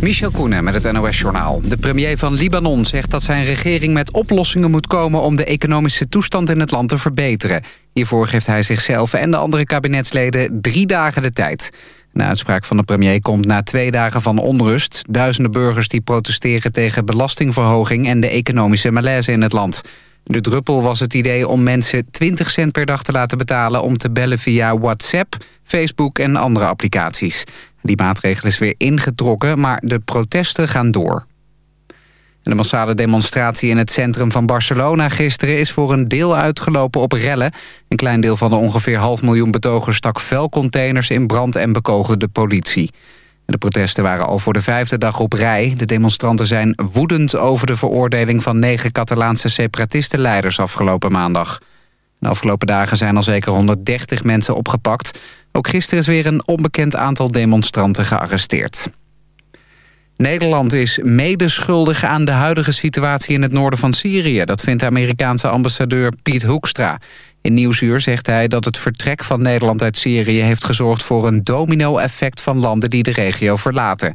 Michel Koenen met het NOS-journaal. De premier van Libanon zegt dat zijn regering met oplossingen moet komen... om de economische toestand in het land te verbeteren. Hiervoor geeft hij zichzelf en de andere kabinetsleden drie dagen de tijd. De uitspraak van de premier komt na twee dagen van onrust. Duizenden burgers die protesteren tegen belastingverhoging... en de economische malaise in het land. De druppel was het idee om mensen 20 cent per dag te laten betalen... om te bellen via WhatsApp, Facebook en andere applicaties. Die maatregel is weer ingetrokken, maar de protesten gaan door. De massale demonstratie in het centrum van Barcelona gisteren... is voor een deel uitgelopen op rellen. Een klein deel van de ongeveer half miljoen betogers... stak vuilcontainers in brand en bekogelde de politie. De protesten waren al voor de vijfde dag op rij. De demonstranten zijn woedend over de veroordeling... van negen Catalaanse separatistenleiders afgelopen maandag. De afgelopen dagen zijn al zeker 130 mensen opgepakt. Ook gisteren is weer een onbekend aantal demonstranten gearresteerd. Nederland is medeschuldig aan de huidige situatie in het noorden van Syrië. Dat vindt Amerikaanse ambassadeur Piet Hoekstra. In Nieuwsuur zegt hij dat het vertrek van Nederland uit Syrië... heeft gezorgd voor een domino-effect van landen die de regio verlaten.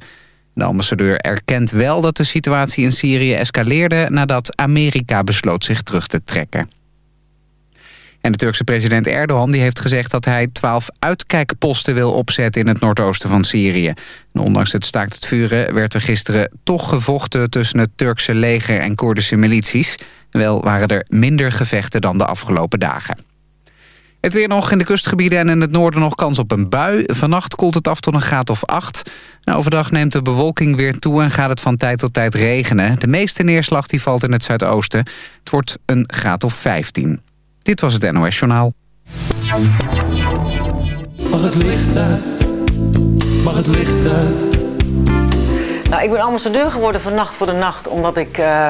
De ambassadeur erkent wel dat de situatie in Syrië escaleerde... nadat Amerika besloot zich terug te trekken. En de Turkse president Erdogan die heeft gezegd dat hij twaalf uitkijkposten wil opzetten in het noordoosten van Syrië. Ondanks het staakt het vuren werd er gisteren toch gevochten tussen het Turkse leger en Koerdische milities. Wel waren er minder gevechten dan de afgelopen dagen. Het weer nog in de kustgebieden en in het noorden nog kans op een bui. Vannacht koelt het af tot een graad of 8. Nou, overdag neemt de bewolking weer toe en gaat het van tijd tot tijd regenen. De meeste neerslag die valt in het zuidoosten. Het wordt een graad of 15. Dit was het NOS Journaal. Mag het licht uit? Mag het licht uit? Nou, ik ben ambassadeur geworden van Nacht voor de Nacht, omdat ik uh,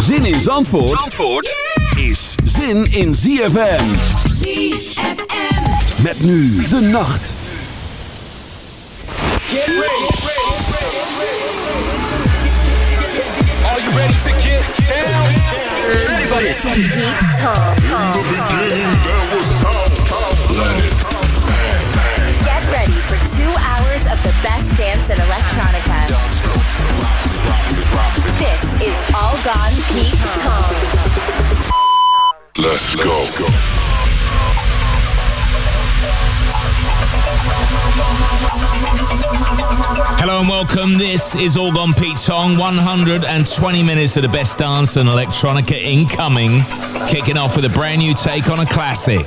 Zin in Zandvoort, Zandvoort is zin in ZFM. ZFM. Met nu de nacht. Get ready. Are you ready to get down? Ready for this? In the beginning, there was Planet. Get ready for two hours of the best dance and electronica. This is All Gone Pete Tong. Let's go. Hello and welcome. This is All Gone Pete Tong. 120 minutes of the best dance and electronica incoming. Kicking off with a brand new take on a classic.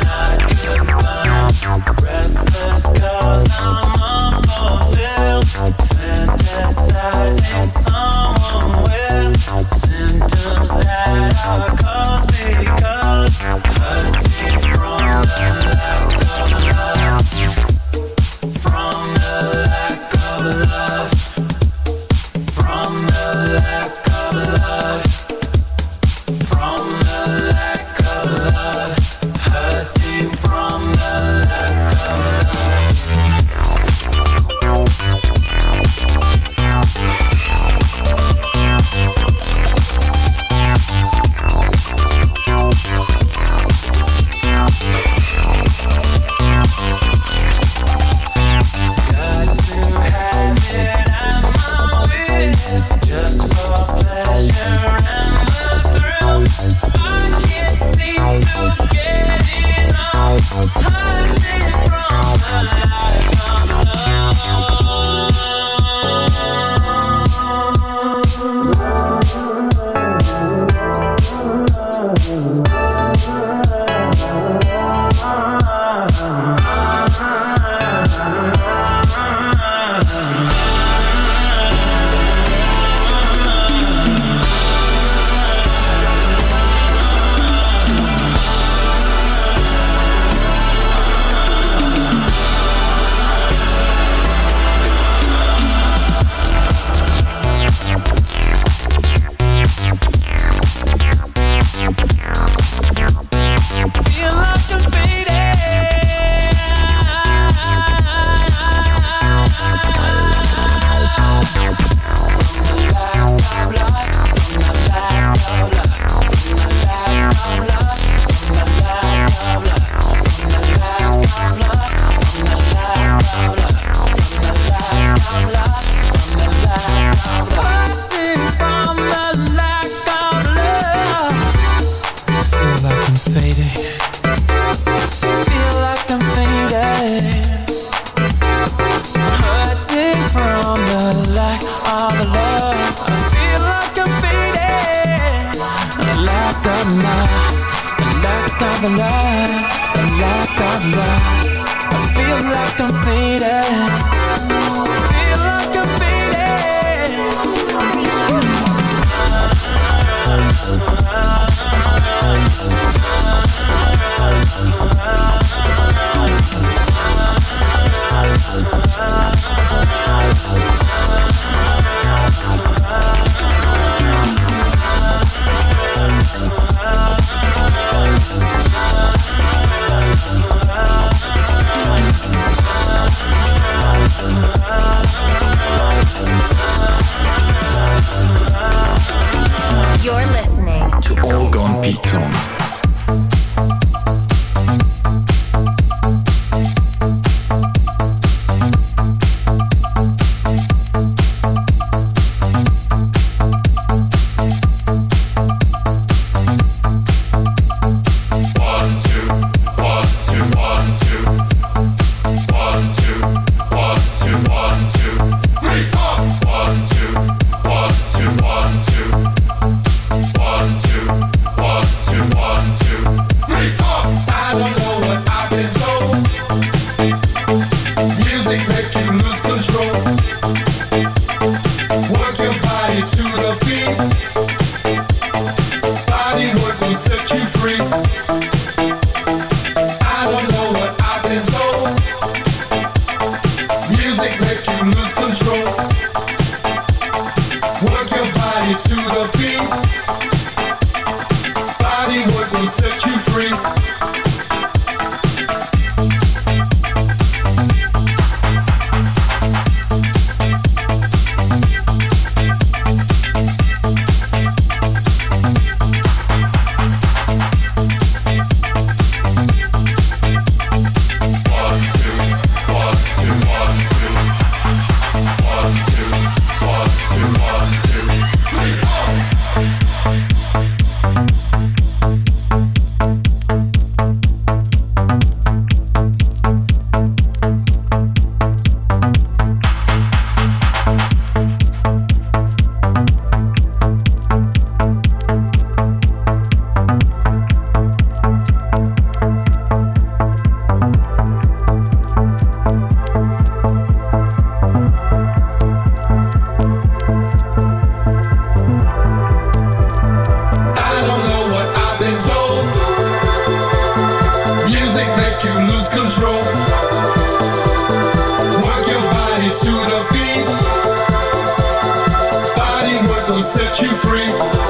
symptoms that are caused because hurting from the set you free.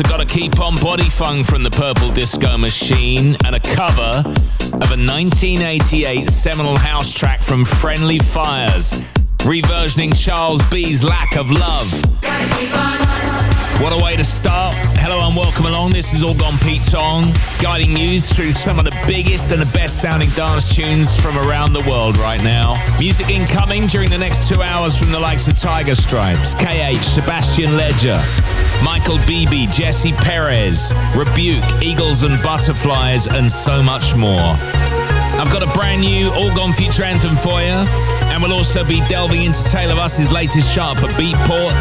Of Gotta Keep On Body Funk from the Purple Disco Machine and a cover of a 1988 seminal house track from Friendly Fires, reversioning Charles B's Lack of Love. What a way to start. Hello and welcome along. This is All Gone Pete Tong, guiding you through some of the biggest and the best sounding dance tunes from around the world right now. Music incoming during the next two hours from the likes of Tiger Stripes, KH, Sebastien Léger, Michael Bibi, Jesse Perez, Rebuke, Eagles and Butterflies, and so much more. I've got a brand new All Gone Future anthem for you, and we'll also be delving into Tale Of Us's latest chart for Beatport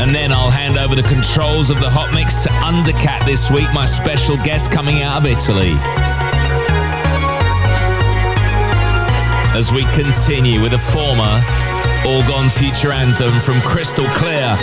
and then I'll hand over the controls of the hot mix to Undercatt this week, my special guest coming out of Italy. As we continue with a former All Gone Future anthem from Crystal Clear.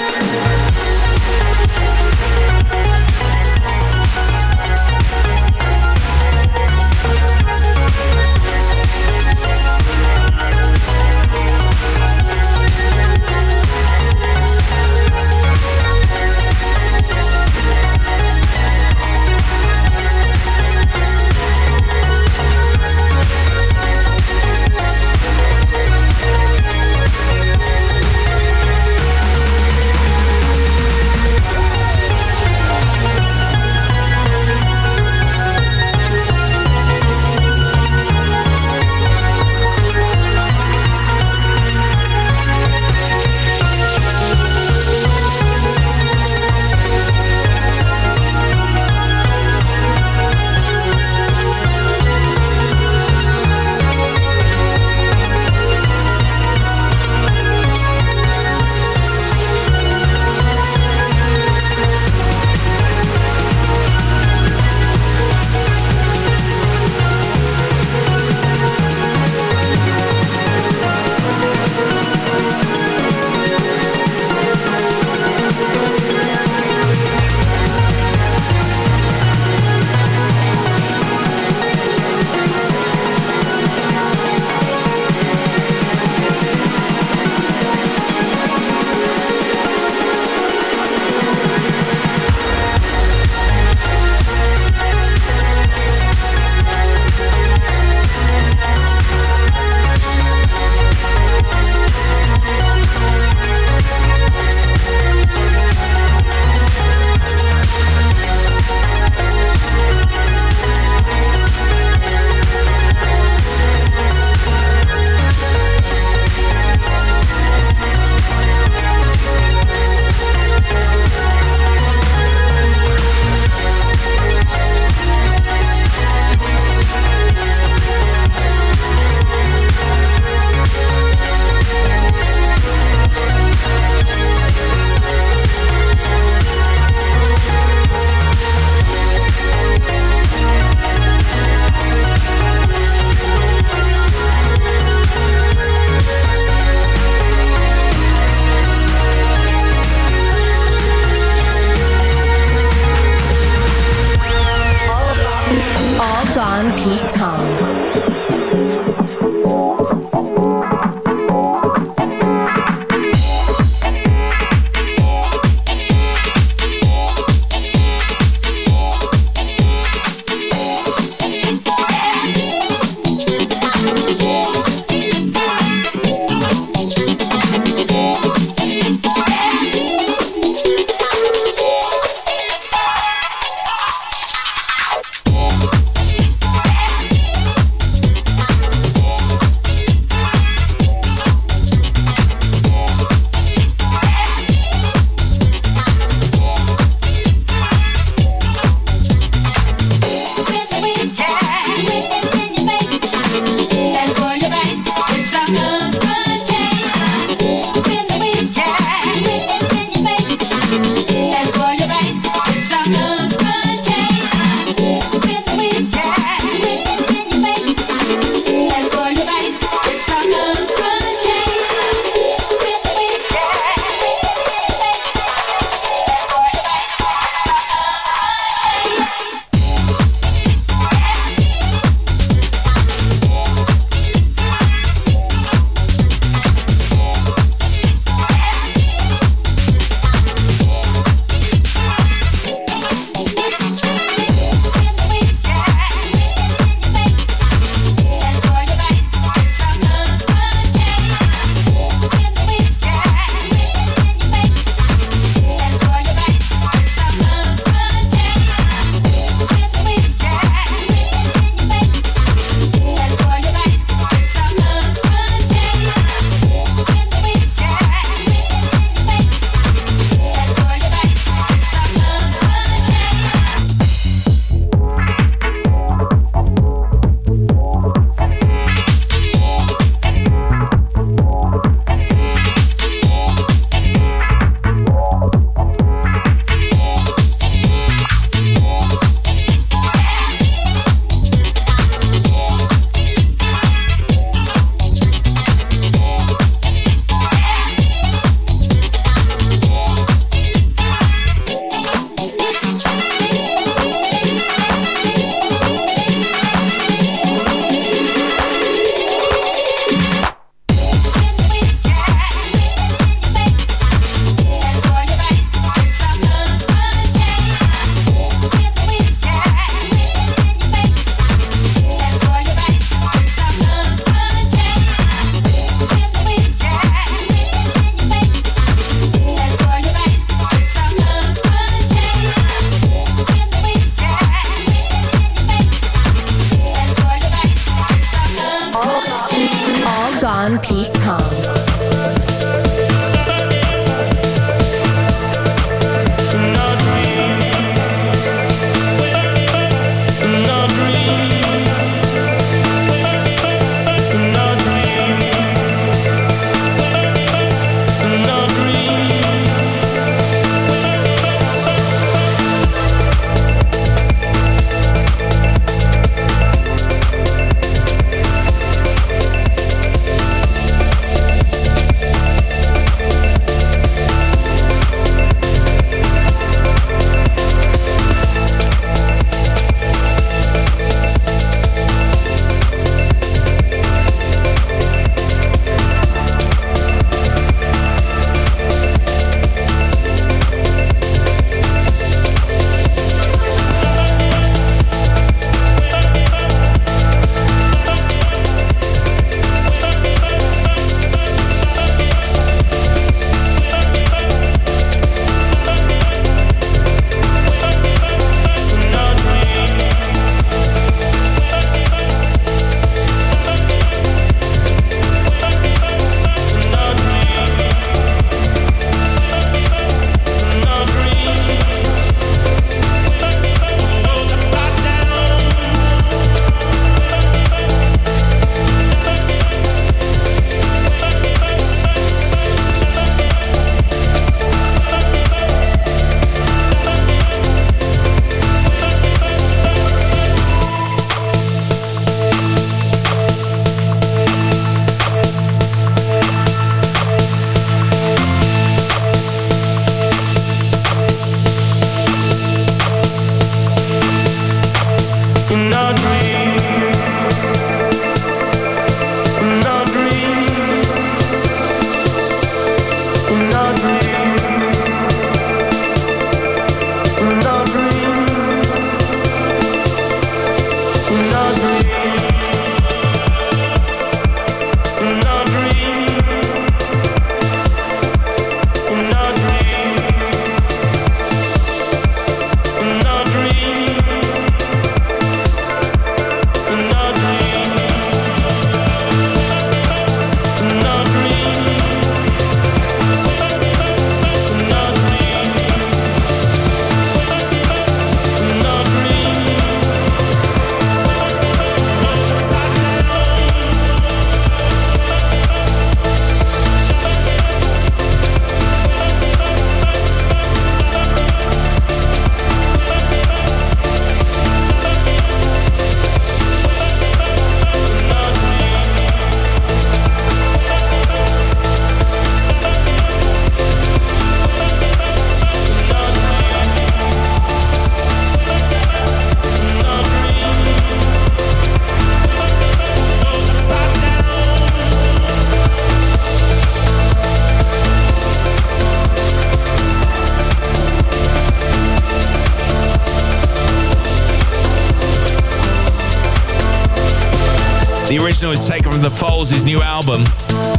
Original is taken from The Foals' new album,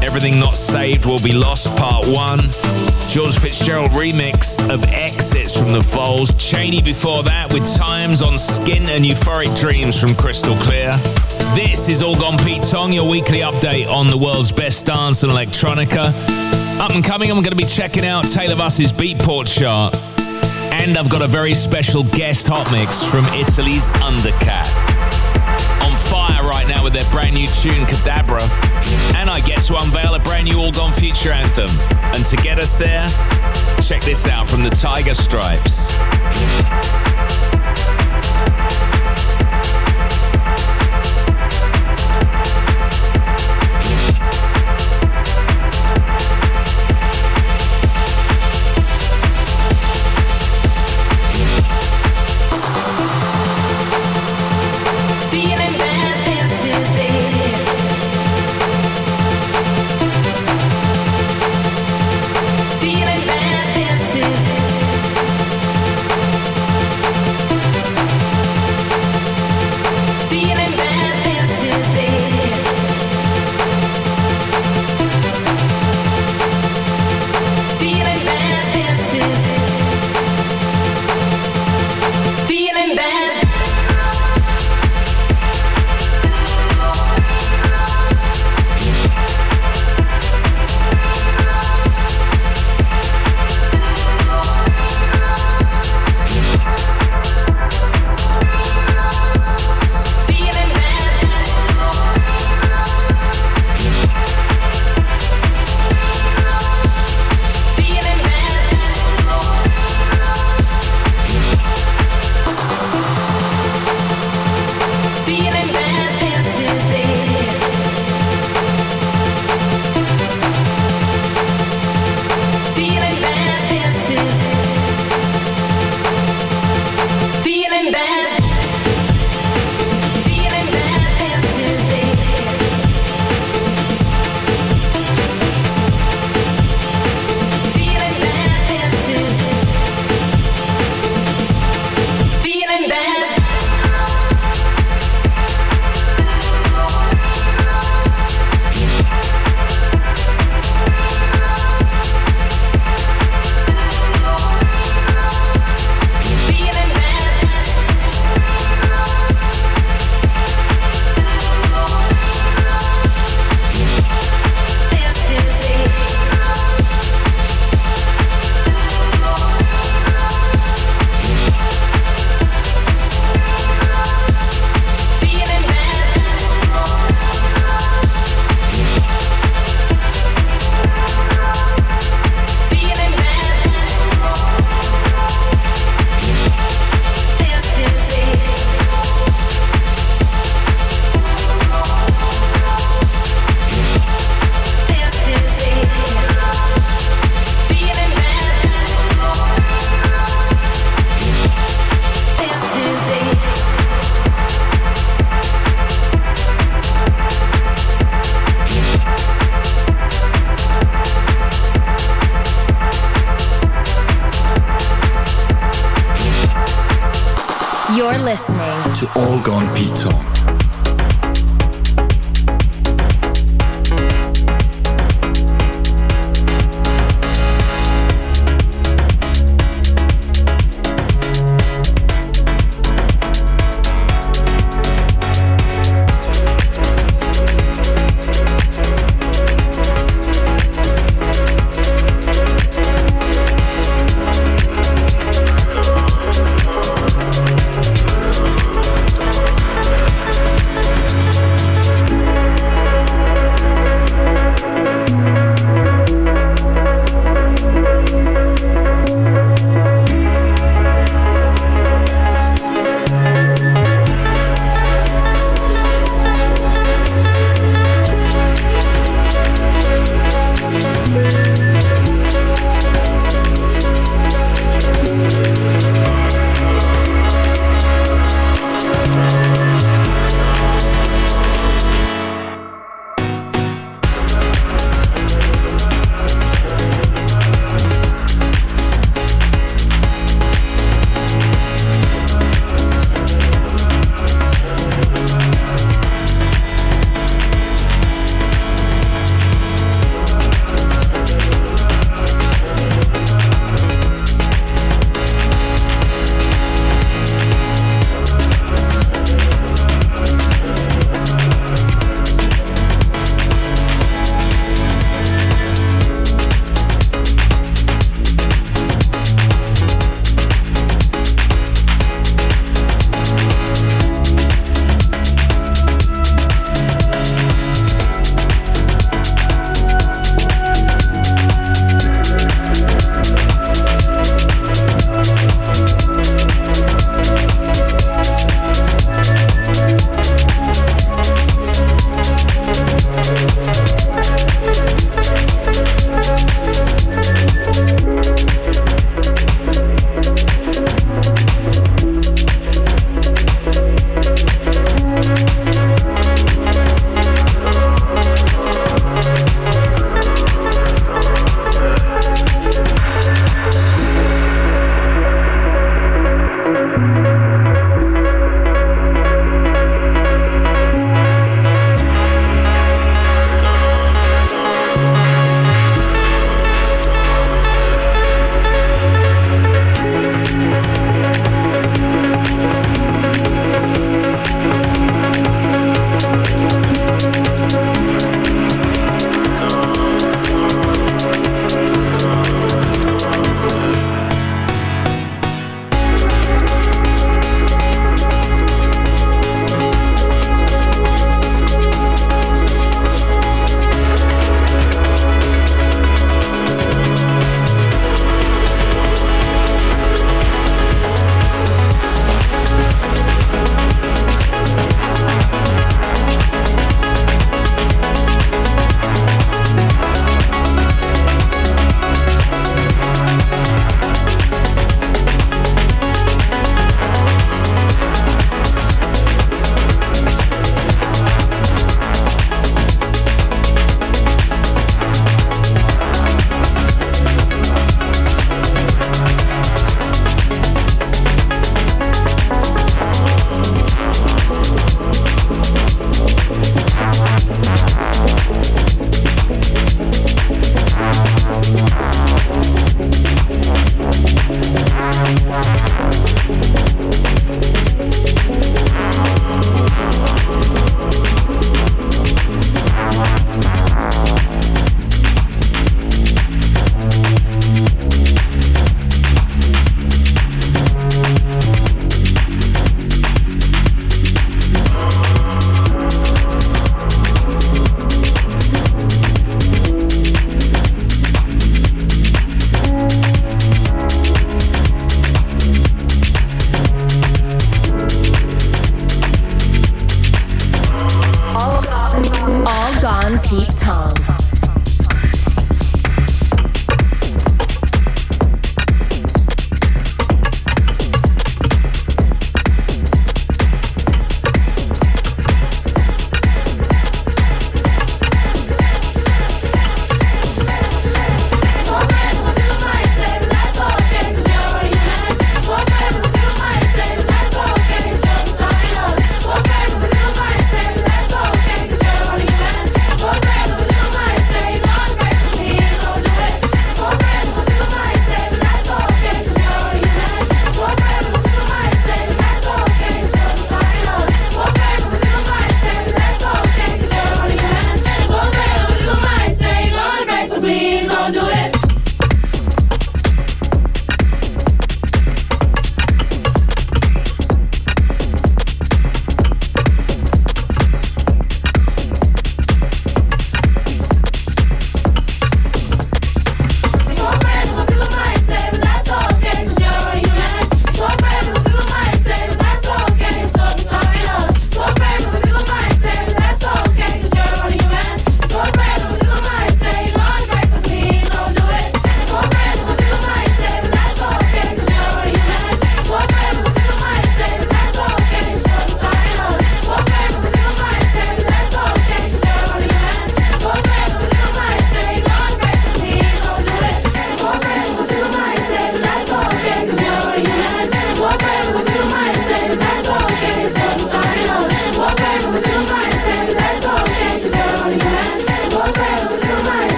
Everything Not Saved Will Be Lost, Part 1. George Fitzgerald remix of Exits from The Foals. Cheney before that with Times on Skin and Euphoric Dreams from Crystal Clear. This is All Gone Pete Tong, your weekly update on the world's best dance and electronica. Up and coming, I'm going to be checking out Tale Of Us's Beatport chart. And I've got a very special guest hot mix from Italy's Undercatt right now with their brand new tune Cadabra. And I get to unveil a brand new All Gone Future anthem. And to get us there, check this out from the Tiger Stripes.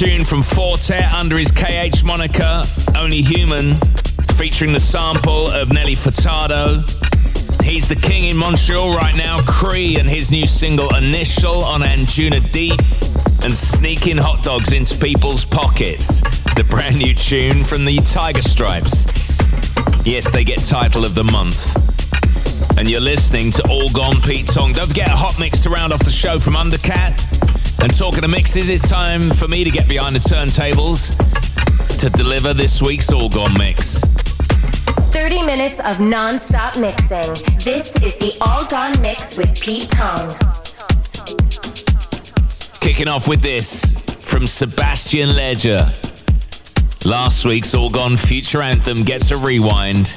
Tune from Four Tet under his KH moniker, Only Human, featuring the sample of Nelly Furtado. He's the king in Montreal right now, Cree, and his new single Initial on Anjuna Deep, and sneaking hot dogs into people's pockets. The brand new tune from the Tiger Stripes. Yes, they get title of the month. And you're listening to All Gone Pete Tong. Don't forget a hot mix to round off the show from Undercatt. And talking of mixes, it's time for me to get behind the turntables to deliver this week's All Gone Mix. 30 minutes of non-stop mixing. This is the All Gone Mix with Pete Tong. Kicking off with this from Sebastien Léger. Last week's All Gone Future Anthem gets a rewind.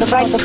The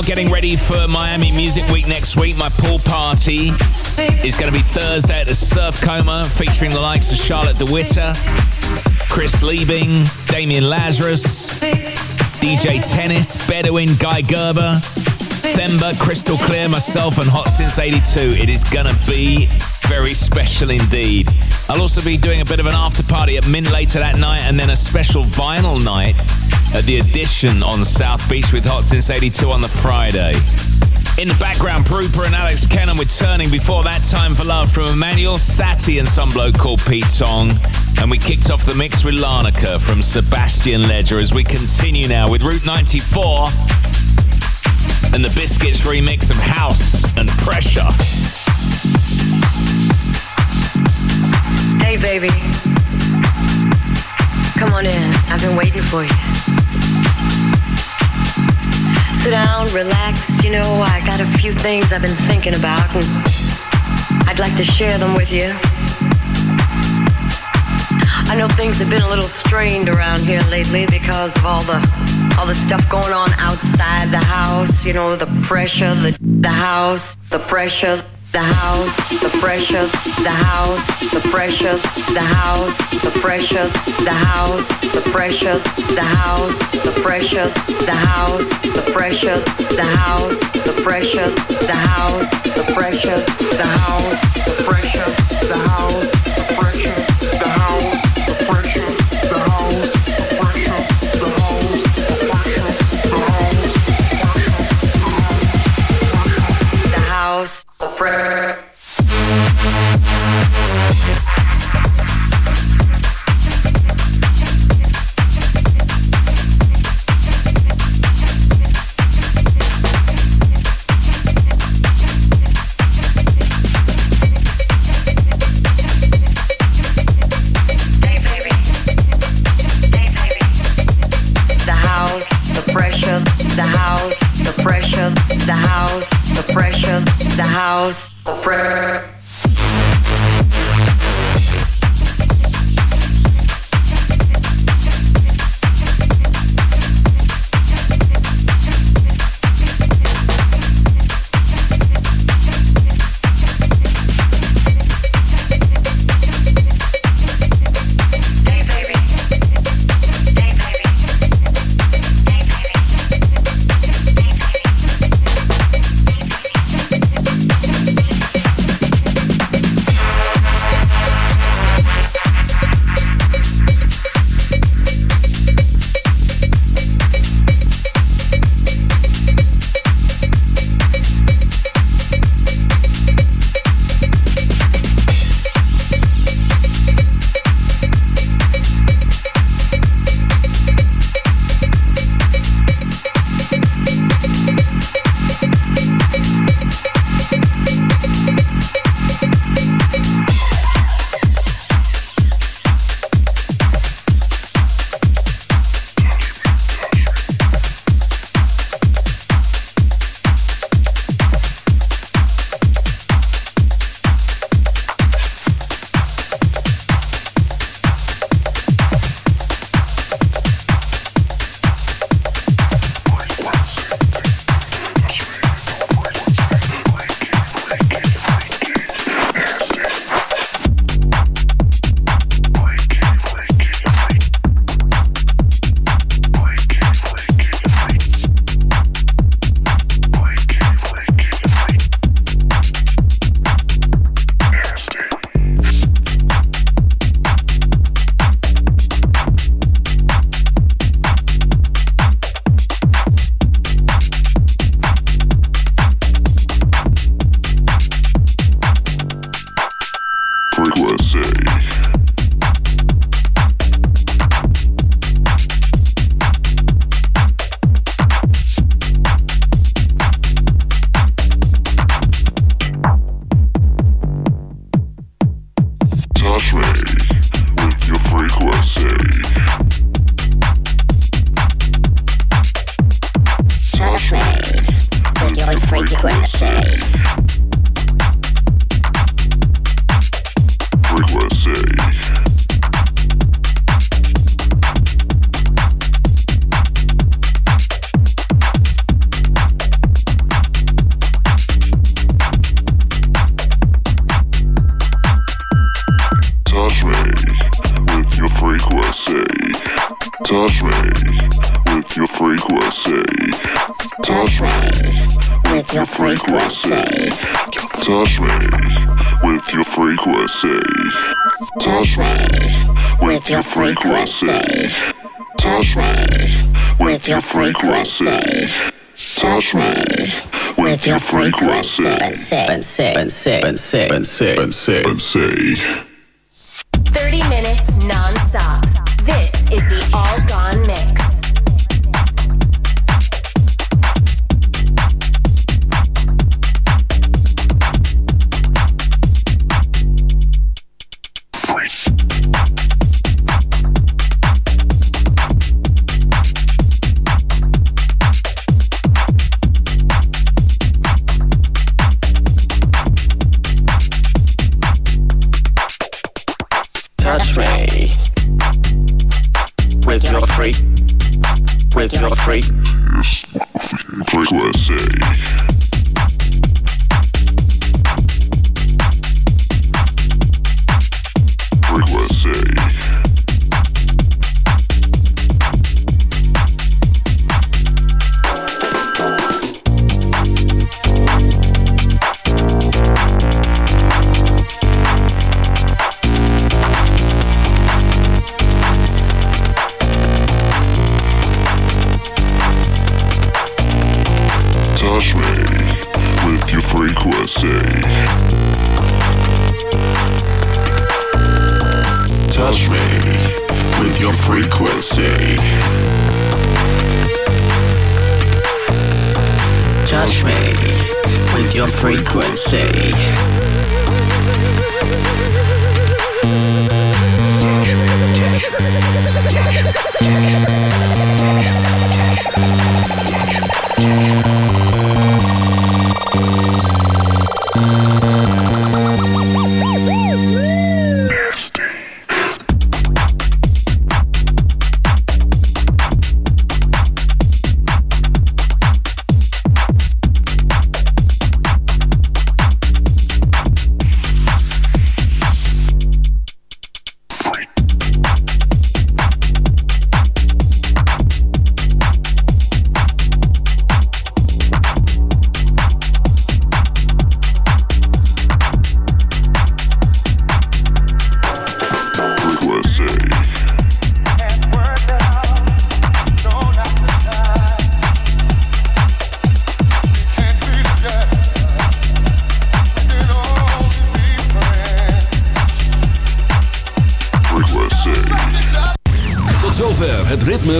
now, getting ready for Miami Music Week next week. My pool party is going to be Thursday at the Surfcomber, featuring the likes of Charlotte de Witte, Chris Liebing, Damian Lazarus, DJ Tennis, Bedouin, Guy Gerber, Themba, Crystal Clear, myself, and Hot Since 82. It is going to be very special indeed. I'll also be doing a bit of an after party at Mint later that night and then a special vinyl night at the Edition on South Beach with Hot Since 82 on the Friday. In the background, Prooper and Alex Kennan with Turning before that Time for Love from Emanuel Satie and some bloke called Pete Tong. And we kicked off the mix with Larnaca from Sebastien Léger as we continue now with Route 94 and the Biscuits remix of House and Pressure. Hey, baby. Come on in. I've been waiting for you. Sit down, relax. You know, I got a few things I've been thinking about, and I'd like to share them with you. I know things have been a little strained around here lately because of all the all the stuff going on outside the house. You know, the pressure, the the house, the pressure, the house, the pressure, the house, the pressure, the house, the pressure, the house, the pressure, the house, the pressure, the house, the pressure, the house, the pressure, the house, the pressure, the house, the pressure, the house, Saturday. And say, and say, and say, and say, and say, and say.